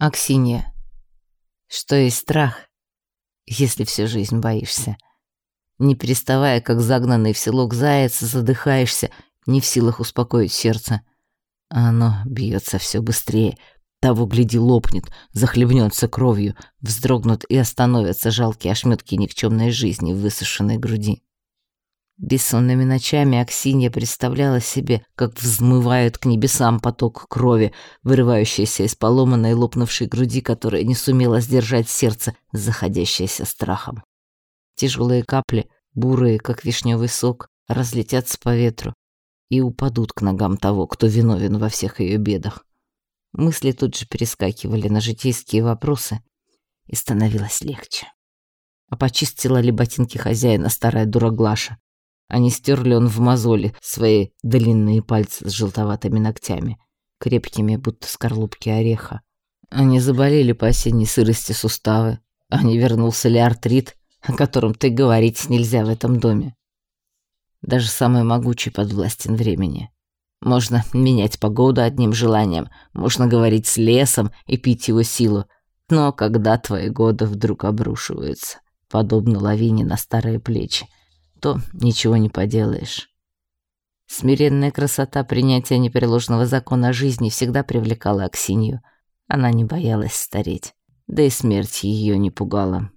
Аксинья. Что есть страх, если всю жизнь боишься? Не переставая, как загнанный в селок заяц, задыхаешься, не в силах успокоить сердце. А оно бьется все быстрее. Того, гляди, лопнет, захлебнется кровью, вздрогнут и остановятся жалкие ошметки никчемной жизни в высушенной груди. Бессонными ночами Аксинья представляла себе, как взмывает к небесам поток крови, вырывающийся из поломанной лопнувшей груди, которая не сумела сдержать сердце, заходящееся страхом. Тяжелые капли, бурые, как вишневый сок, разлетятся по ветру и упадут к ногам того, кто виновен во всех ее бедах. Мысли тут же перескакивали на житейские вопросы, и становилось легче. А почистила ли ботинки хозяина старая дура Глаша? А не стер ли он в мозоли свои длинные пальцы с желтоватыми ногтями, крепкими, будто скорлупки ореха. Они заболели по осенней сырости суставы, а не вернулся ли артрит, о котором ты говорить нельзя в этом доме. Даже самый могучий подвластен времени. Можно менять погоду одним желанием, можно говорить с лесом и пить его силу, но когда твои годы вдруг обрушиваются, подобно лавине на старые плечи, то ничего не поделаешь. Смиренная красота принятия непреложного закона жизни всегда привлекала Аксинью. Она не боялась стареть, да и смерть ее не пугала.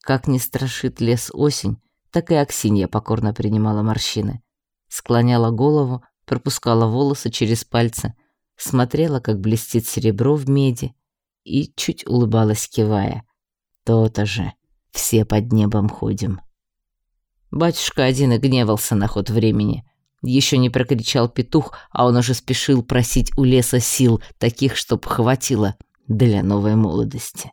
Как не страшит лес осень, так и Аксинья покорно принимала морщины. Склоняла голову, пропускала волосы через пальцы, смотрела, как блестит серебро в меди, и чуть улыбалась, кивая. То-то же, все под небом ходим. Батюшка один и гневался на ход времени. Еще не прокричал петух, а он уже спешил просить у леса сил, таких, чтоб хватило для новой молодости.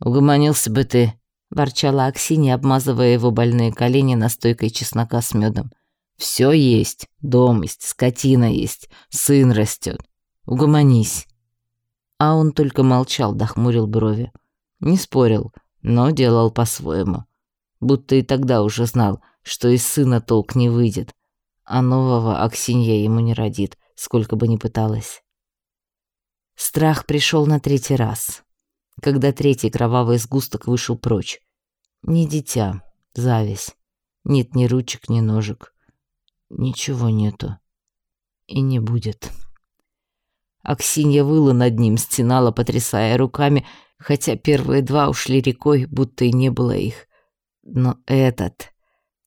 «Угомонился бы ты», — ворчала Аксинья, обмазывая его больные колени настойкой чеснока с медом. «Все есть, дом есть, скотина есть, сын растет. Угомонись». А он только молчал, дохмурил брови. Не спорил, но делал по-своему будто и тогда уже знал, что из сына толк не выйдет, а нового Аксинья ему не родит, сколько бы ни пыталась. Страх пришел на третий раз, когда третий кровавый сгусток вышел прочь. Не дитя, зависть. Нет ни ручек, ни ножек. Ничего нету. И не будет. Аксинья выла над ним, стенала, потрясая руками, хотя первые два ушли рекой, будто и не было их. Но этот...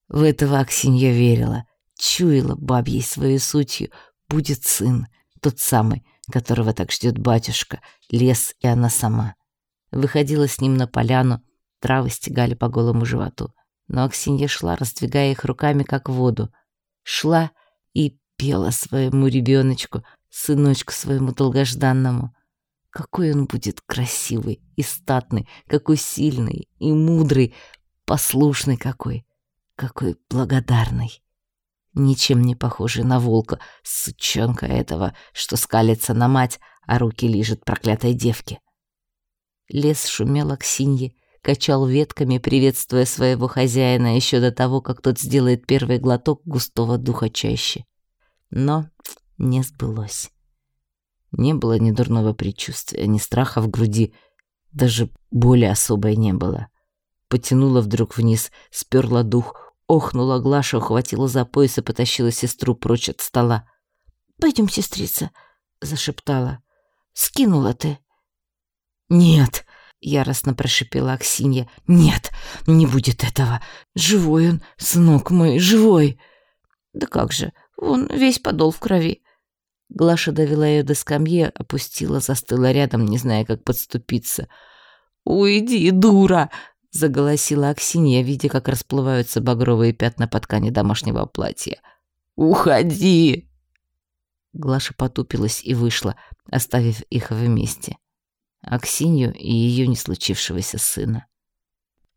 В этого Аксинья верила, чуяла бабьей своей сутью, будет сын, тот самый, которого так ждет батюшка, лес и она сама. Выходила с ним на поляну, травы стегали по голому животу. Но Аксинья шла, раздвигая их руками, как воду. Шла и пела своему ребеночку, сыночку своему долгожданному. Какой он будет красивый и статный, какой сильный и мудрый, Послушный какой, какой благодарный. Ничем не похожий на волка, сучонка этого, что скалится на мать, а руки лижет проклятой девке. Лес шумел к синье, качал ветками, приветствуя своего хозяина еще до того, как тот сделает первый глоток густого духа чаще. Но не сбылось. Не было ни дурного предчувствия, ни страха в груди, даже боли особой не было потянула вдруг вниз, сперла дух, охнула Глаша, ухватила за пояс и потащила сестру прочь от стола. «Пойдем, сестрица», — зашептала. «Скинула ты». «Нет», — яростно прошипела Аксинья. «Нет, не будет этого. Живой он, сынок мой, живой». «Да как же, он весь подол в крови». Глаша довела ее до скамьи, опустила, застыла рядом, не зная, как подступиться. «Уйди, дура!» Заголосила Аксинья, видя, как расплываются багровые пятна по ткани домашнего платья. «Уходи!» Глаша потупилась и вышла, оставив их вместе. Аксинью и ее не случившегося сына.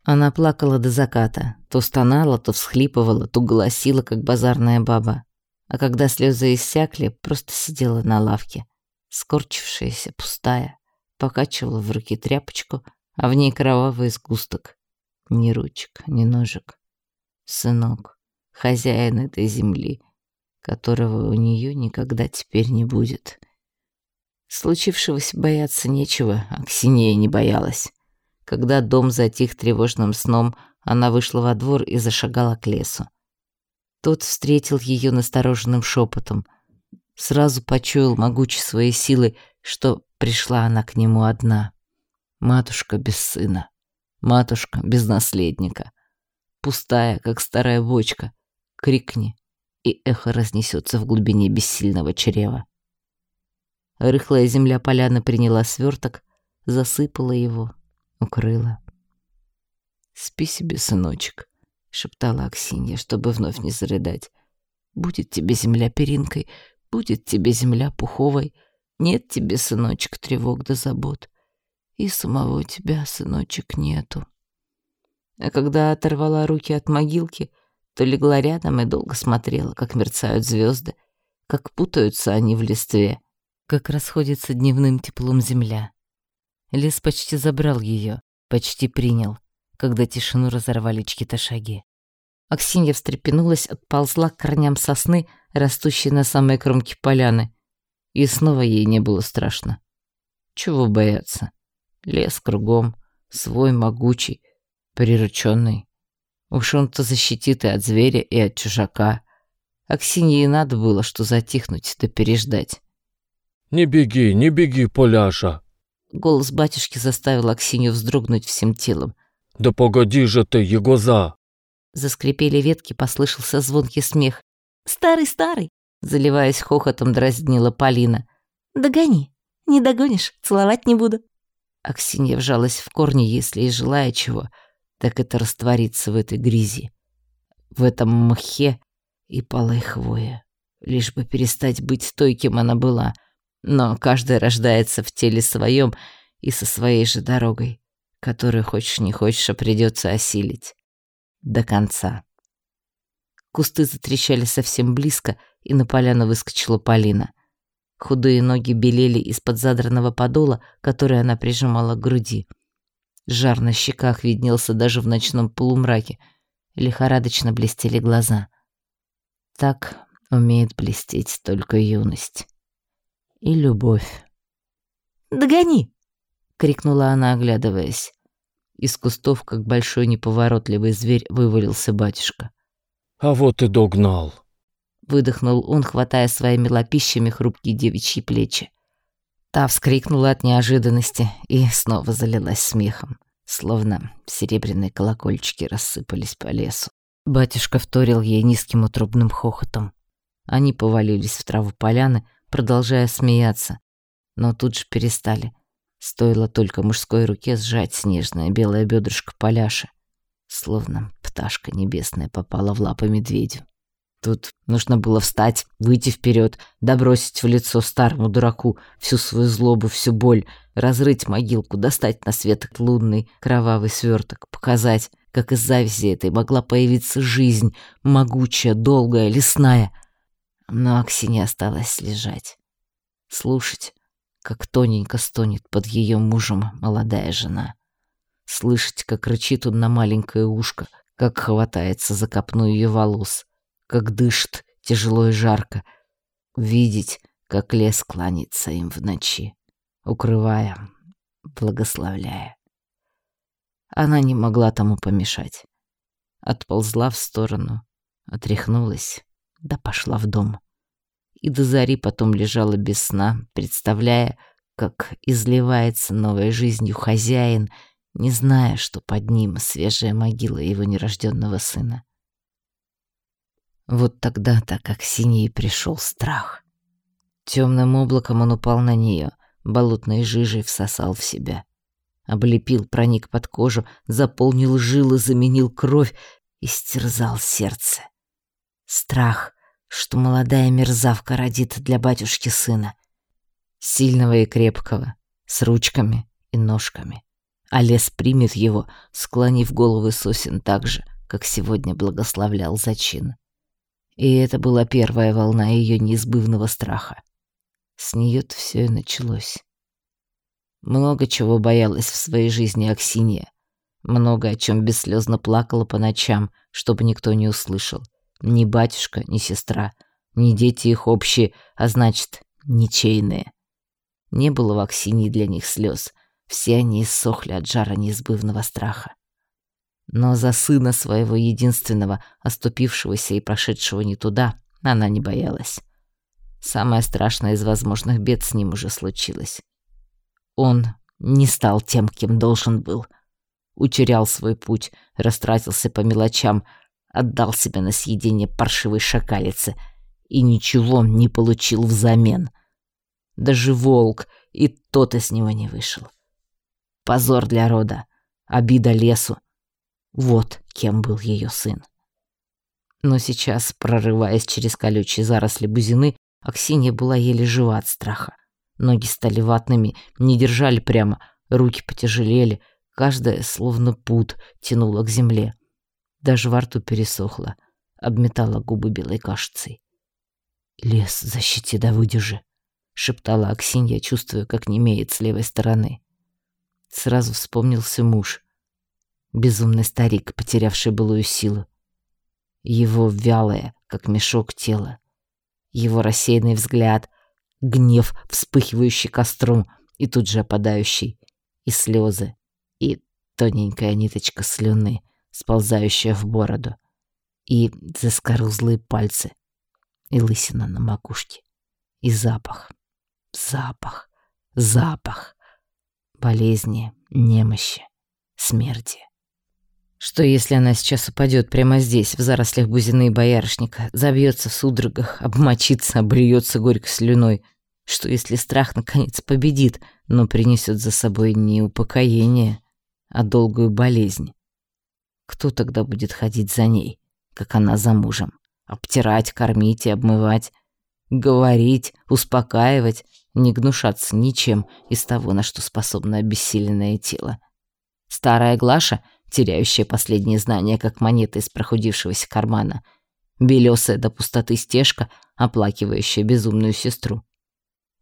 Она плакала до заката, то стонала, то всхлипывала, то голосила, как базарная баба. А когда слезы иссякли, просто сидела на лавке, скорчившаяся, пустая, покачивала в руки тряпочку, а в ней кровавый сгусток. Ни ручек, ни ножек. Сынок, хозяин этой земли, которого у нее никогда теперь не будет. Случившегося бояться нечего, а Ксения не боялась. Когда дом затих тревожным сном, она вышла во двор и зашагала к лесу. Тот встретил ее настороженным шепотом. Сразу почуял могучей своей силы, что пришла она к нему одна. Матушка без сына, матушка без наследника. Пустая, как старая бочка. Крикни, и эхо разнесется в глубине бессильного чрева. Рыхлая земля поляны приняла сверток, засыпала его, укрыла. «Спи себе, сыночек», — шептала Аксинья, чтобы вновь не зарыдать. «Будет тебе земля перинкой, будет тебе земля пуховой. Нет тебе, сыночек, тревог да забот. И самого тебя, сыночек, нету». А когда оторвала руки от могилки, то легла рядом и долго смотрела, как мерцают звезды, как путаются они в листве, как расходится дневным теплом земля. Лес почти забрал ее, почти принял когда тишину разорвали чьи-то шаги. Аксинья встрепенулась, отползла к корням сосны, растущей на самой кромке поляны. И снова ей не было страшно. Чего бояться? Лес кругом, свой могучий, прирученный. Уж он-то защитит и от зверя, и от чужака. Аксинье и надо было, что затихнуть да переждать. «Не беги, не беги, Поляша!» Голос батюшки заставил Аксинью вздрогнуть всем телом. «Да погоди же ты, Егоза!» Заскрипели ветки, послышался звонкий смех. «Старый, старый!» Заливаясь хохотом, дразнила Полина. «Догони! Не догонишь, целовать не буду!» Аксинья вжалась в корни, если и желая чего, так это раствориться в этой грязи, в этом мхе и полой хвоя, лишь бы перестать быть той, кем она была. Но каждая рождается в теле своем и со своей же дорогой которую хочешь не хочешь, а придется осилить. До конца. Кусты затрещали совсем близко, и на поляну выскочила Полина. Худые ноги белели из-под задранного подола, который она прижимала к груди. Жар на щеках виднелся даже в ночном полумраке. Лихорадочно блестели глаза. Так умеет блестеть только юность. И любовь. «Догони!» — крикнула она, оглядываясь. Из кустов, как большой неповоротливый зверь, вывалился батюшка. «А вот и догнал!» Выдохнул он, хватая своими лапищами хрупкие девичьи плечи. Та вскрикнула от неожиданности и снова залилась смехом, словно серебряные колокольчики рассыпались по лесу. Батюшка вторил ей низким утробным хохотом. Они повалились в траву поляны, продолжая смеяться, но тут же перестали — Стоило только мужской руке сжать снежное белое бедрышко Поляши, словно пташка небесная попала в лапы медведю. Тут нужно было встать, выйти вперед, добросить в лицо старому дураку всю свою злобу, всю боль, разрыть могилку, достать на свет лунный кровавый сверток, показать, как из завязи этой могла появиться жизнь, могучая, долгая, лесная. Но Аксине осталось лежать, слушать, как тоненько стонет под ее мужем молодая жена. Слышать, как рычит он на маленькое ушко, как хватается за копну ее волос, как дышит тяжело и жарко. Видеть, как лес кланится им в ночи, укрывая, благословляя. Она не могла тому помешать. Отползла в сторону, отряхнулась, да пошла в дом и до зари потом лежала без сна, представляя, как изливается новой жизнью хозяин, не зная, что под ним свежая могила его нерожденного сына. Вот тогда-то, как синий пришел страх. Темным облаком он упал на нее, болотной жижей всосал в себя. Облепил, проник под кожу, заполнил жилы, заменил кровь и стерзал сердце. Страх что молодая мерзавка родит для батюшки сына. Сильного и крепкого, с ручками и ножками. А лес примет его, склонив головы сосен так же, как сегодня благословлял зачин. И это была первая волна ее неизбывного страха. С нее-то все и началось. Много чего боялась в своей жизни Аксинья. Много о чем бесслезно плакала по ночам, чтобы никто не услышал. Ни батюшка, ни сестра, ни дети их общие, а значит, ничейные. Не было в Аксинии для них слез. Все они иссохли от жара неизбывного страха. Но за сына своего единственного, оступившегося и прошедшего не туда, она не боялась. Самое страшное из возможных бед с ним уже случилось. Он не стал тем, кем должен был. Утерял свой путь, растратился по мелочам, отдал себя на съедение паршивой шакалице и ничего не получил взамен. Даже волк и тот из него не вышел. Позор для рода, обида лесу. Вот кем был ее сын. Но сейчас, прорываясь через колючие заросли бузины, Аксинья была еле жива от страха. Ноги стали ватными, не держали прямо, руки потяжелели, каждая, словно пут, тянула к земле. Даже во рту пересохла, обметала губы белой кашицей. «Лес, защити да выдержи», — шептала Аксинья, чувствуя, как немеет с левой стороны. Сразу вспомнился муж. Безумный старик, потерявший былую силу. Его вялое, как мешок тело. Его рассеянный взгляд, гнев, вспыхивающий костром и тут же опадающий, и слезы, и тоненькая ниточка слюны, сползающая в бороду, и заскорузлые пальцы, и лысина на макушке, и запах, запах, запах болезни, немощи, смерти. Что если она сейчас упадет прямо здесь, в зарослях бузины и боярышника, забьется в судорогах, обмочится, обольется горькой слюной? Что если страх наконец победит, но принесет за собой не упокоение, а долгую болезнь? Кто тогда будет ходить за ней, как она за мужем? Обтирать, кормить и обмывать? Говорить, успокаивать, не гнушаться ничем из того, на что способно обессиленное тело? Старая Глаша — теряющая последние знания, как монета из прохудившегося кармана, белесая до пустоты стежка, оплакивающая безумную сестру.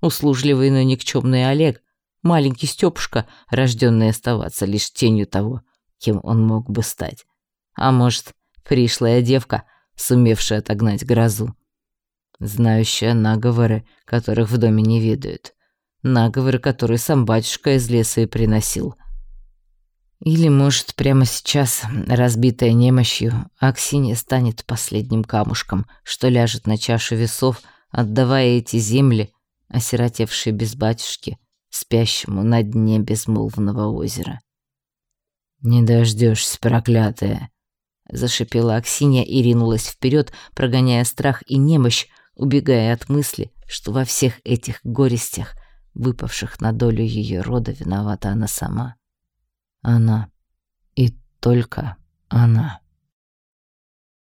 Услужливый, но никчемный Олег, маленький Стёпушка, рожденный оставаться лишь тенью того, кем он мог бы стать. А может, пришлая девка, сумевшая отогнать грозу. Знающая наговоры, которых в доме не ведают. Наговоры, которые сам батюшка из леса и приносил. Или, может, прямо сейчас, разбитая немощью, Аксинья станет последним камушком, что ляжет на чашу весов, отдавая эти земли, осиротевшие без батюшки, спящему на дне безмолвного озера. «Не дождешься, проклятая!» — зашипела Аксинья и ринулась вперед, прогоняя страх и немощь, убегая от мысли, что во всех этих горестях, выпавших на долю ее рода, виновата она сама. Она. И только она.